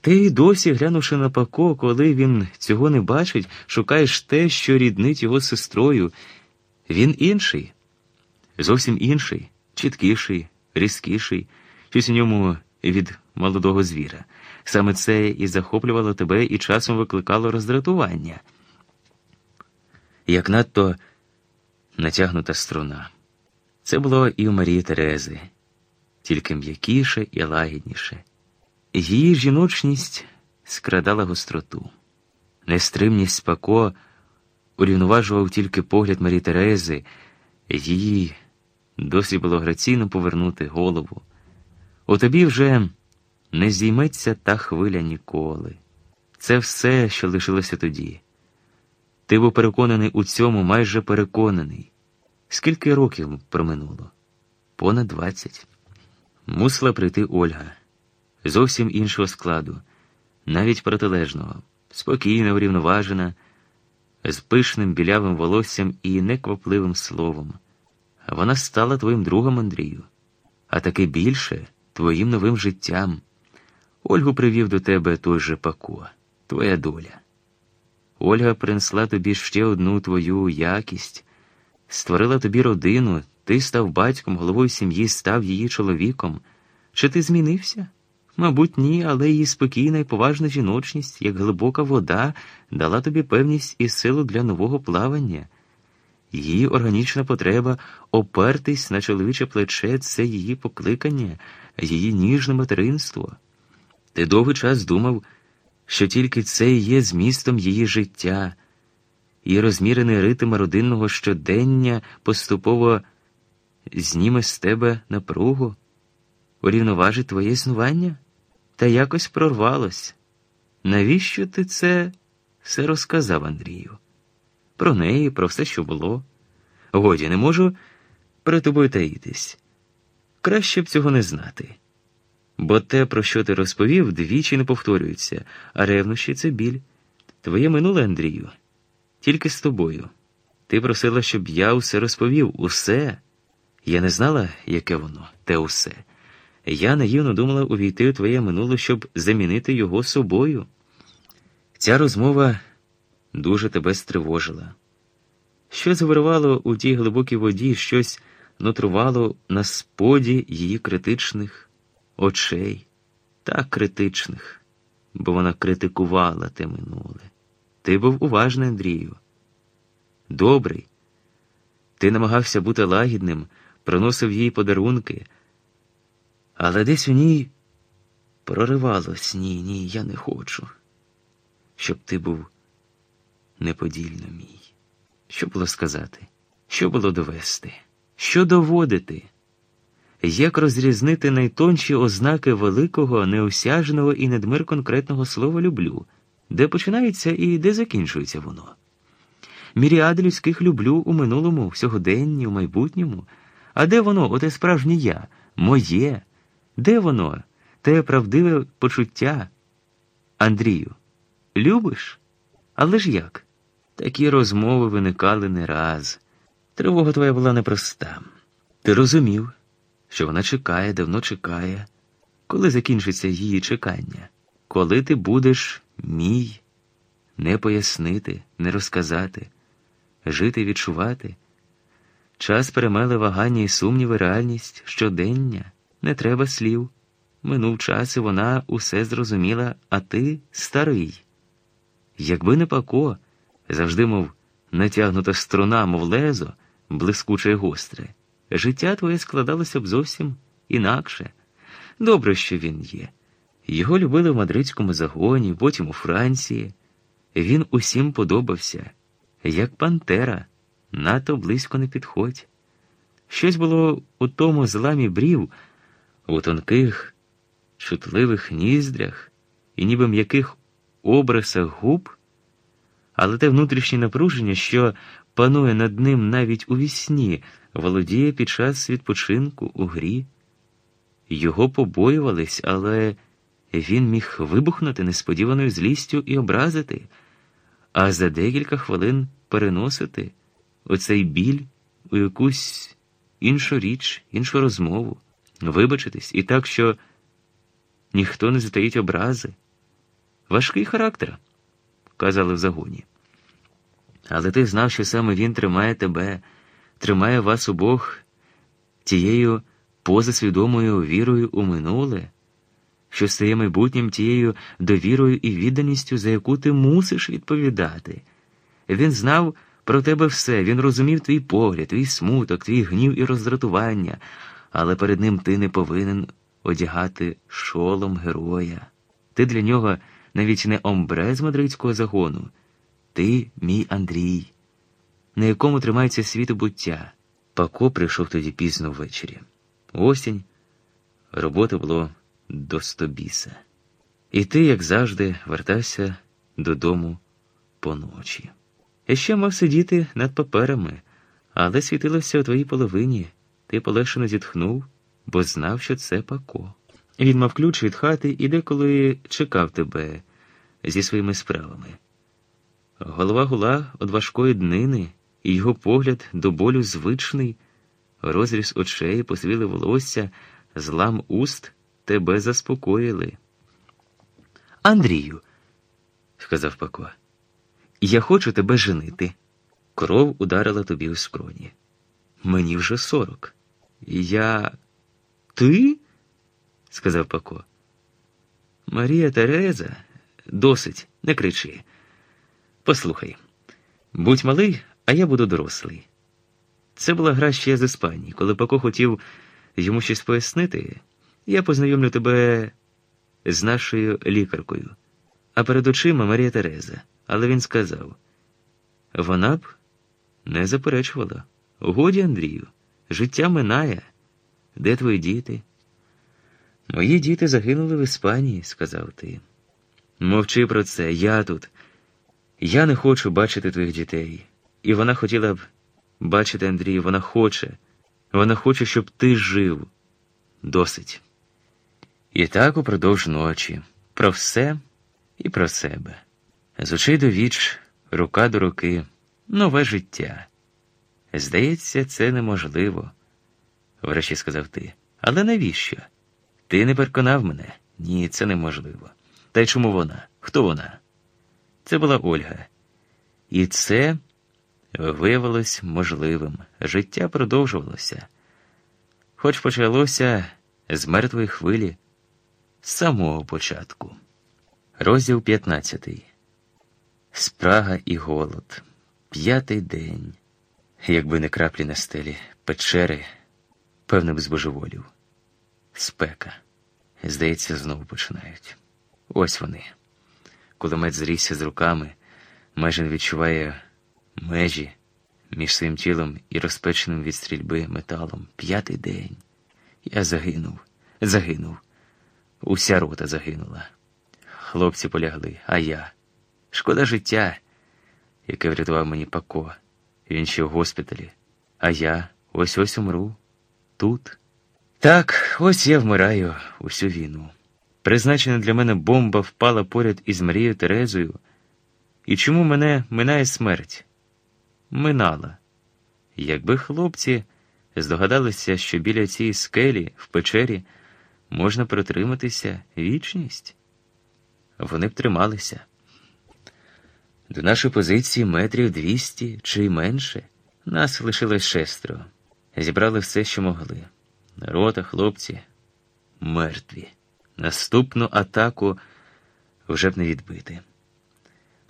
Ти досі, глянувши на Пако, коли він цього не бачить, шукаєш те, що ріднить його сестрою. Він інший, зовсім інший, чіткіший, різкіший, щось у ньому від молодого звіра. Саме це і захоплювало тебе і часом викликало роздратування, як надто натягнута струна. Це було і у Марії Терези, тільки м'якіше і лагідніше. Її жіночність скрадала гостроту, нестримність Пако урівноважував тільки погляд Марії Терези, її досі було граційно повернути голову. У тобі вже не зійметься та хвиля ніколи. Це все, що лишилося тоді. Ти був переконаний у цьому, майже переконаний. Скільки років проминуло? Понад двадцять. Мусила прийти Ольга, зовсім іншого складу, навіть протилежного, спокійна, врівноважена, з пишним білявим волоссям і неквапливим словом. Вона стала твоїм другом Андрію, а таки більше твоїм новим життям. Ольгу привів до тебе той же Пако, твоя доля. Ольга принесла тобі ще одну твою якість, створила тобі родину, ти став батьком, головою сім'ї, став її чоловіком. Чи ти змінився? Мабуть, ні, але її спокійна і поважна жіночність, як глибока вода, дала тобі певність і силу для нового плавання. Її органічна потреба опертись на чоловіче плече це її покликання, її ніжне материнство. Ти довгий час думав, що тільки це і є змістом її життя, і розмірений ритм родинного щодення поступово зніме з тебе напругу, урівноважить твоє існування, та якось прорвалось. Навіщо ти це все розказав Андрію? Про неї, про все, що було. Годі, не можу перед тобою таїтись. Краще б цього не знати. Бо те, про що ти розповів, двічі не повторюється, а ревнощі це біль. Твоє минуле, Андрію, тільки з тобою. Ти просила, щоб я усе розповів, усе. Я не знала, яке воно, те усе. Я наївно думала увійти у твоє минуле, щоб замінити його собою. Ця розмова дуже тебе стривожила. Щось вирвало у тій глибокій воді, щось нутрувало на споді її критичних очей, так критичних, бо вона критикувала те минуле. Ти був уважний, Андрію. Добрий. Ти намагався бути лагідним, приносив їй подарунки, але десь у ній проривалось ні, ні, я не хочу, щоб ти був неподільно мій. Що було сказати? Що було довести? Що доводити? Як розрізнити найтонші ознаки великого, неосяжного і недмир конкретного слова люблю, де починається і де закінчується воно? Міріади людських люблю у минулому, в сьогоденні, у майбутньому. А де воно, оте справжнє я, моє? Де воно, те правдиве почуття? Андрію, любиш? Але ж як? Такі розмови виникали не раз. Тривога твоя була непроста. Ти розумів, що вона чекає, давно чекає, коли закінчиться її чекання, коли ти будеш мій, не пояснити, не розказати, жити, відчувати. Час перемели вагання і сумніви, реальність щодення, не треба слів. Минув час, і вона усе зрозуміла, а ти старий. Якби не пако, завжди, мов натягнута струна, мов лезо, блискуче й гостре, життя твоє складалося б зовсім інакше. Добре, що він є. Його любили в мадридському загоні, потім у Франції. Він усім подобався, як пантера, надто близько не підходь. Щось було у тому зламі брів, у тонких, чутливих ніздрях і ніби м'яких обрисах губ, але те внутрішнє напруження, що панує над ним навіть у вісні, володіє під час відпочинку у грі. Його побоювались, але він міг вибухнути несподіваною злістю і образити, а за декілька хвилин переносити оцей біль у якусь іншу річ, іншу розмову, вибачитись і так, що ніхто не затаїть образи, Важкий характер, казали в загоні. Але ти знав, що саме він тримає тебе, тримає вас обох тією позасвідомою вірою у минуле, що стає майбутнім тією довірою і відданістю, за яку ти мусиш відповідати. Він знав про тебе все, він розумів твій погляд, твій смуток, твій гнів і роздратування, але перед ним ти не повинен одягати шолом героя. Ти для нього навіть не омбре з мадридського загону. Ти мій Андрій, на якому тримається світобуття. Пако прийшов тоді пізно ввечері. Осінь, роботи було до стобіса. І ти, як завжди, вертався додому поночі. Я ще мав сидіти над паперами, але світилося у твоїй половині. Ти полегшено зітхнув, бо знав, що це Пако. Він мав ключ від хати і деколи чекав тебе зі своїми справами. Голова гула від важкої днини, і його погляд до болю звичний, розріз очей, посвіли волосся, злам уст тебе заспокоїли. Андрію, сказав Пако, я хочу тебе женити. Кров ударила тобі у скроні. Мені вже сорок. Я. Ти? сказав Пако. Марія Тереза, досить, не кричи. Послухай, будь малий, а я буду дорослий. Це була гра ще з Іспанії. Коли Пако хотів йому щось пояснити, я познайомлю тебе з нашою лікаркою, а перед очима Марія Тереза. Але він сказав: вона б не заперечувала. Годі, Андрію, життя минає. Де твої діти? Мої діти загинули в Іспанії, сказав ти. Мовчи про це, я тут. Я не хочу бачити твоїх дітей. І вона хотіла б бачити Андрію, вона хоче, вона хоче, щоб ти жив. Досить. І так упродовж ночі, про все і про себе. З очей до віч, рука до руки, нове життя. Здається, це неможливо, врешті сказав ти. Але навіщо? Ти не переконав мене? Ні, це неможливо. Та й чому вона? Хто вона? Це була Ольга. І це виявилось можливим. Життя продовжувалося, хоч почалося з мертвої хвилі з самого початку. Розділ 15. Спрага і голод. П'ятий день. Якби не краплі на стелі, печери, певно б збожеволів. Спека. Здається, знову починають. Ось вони. Кулемет зрісся з руками, майже не відчуває межі між своїм тілом і розпеченим від стрільби металом. П'ятий день. Я загинув, загинув. Уся рота загинула. Хлопці полягли, а я. Шкода життя, яке врятував мені Пако. Він ще в госпіталі. А я ось ось умру. Тут. Так, ось я вмираю усю війну. Призначена для мене бомба впала поряд із Марією Терезою. І чому мене минає смерть? Минала. Якби хлопці здогадалися, що біля цієї скелі в печері можна протриматися вічність, вони б трималися. До нашої позиції метрів двісті чи й менше. Нас лишилось шестеро. Зібрали все, що могли. Рота, хлопці, мертві. Наступну атаку вже б не відбити.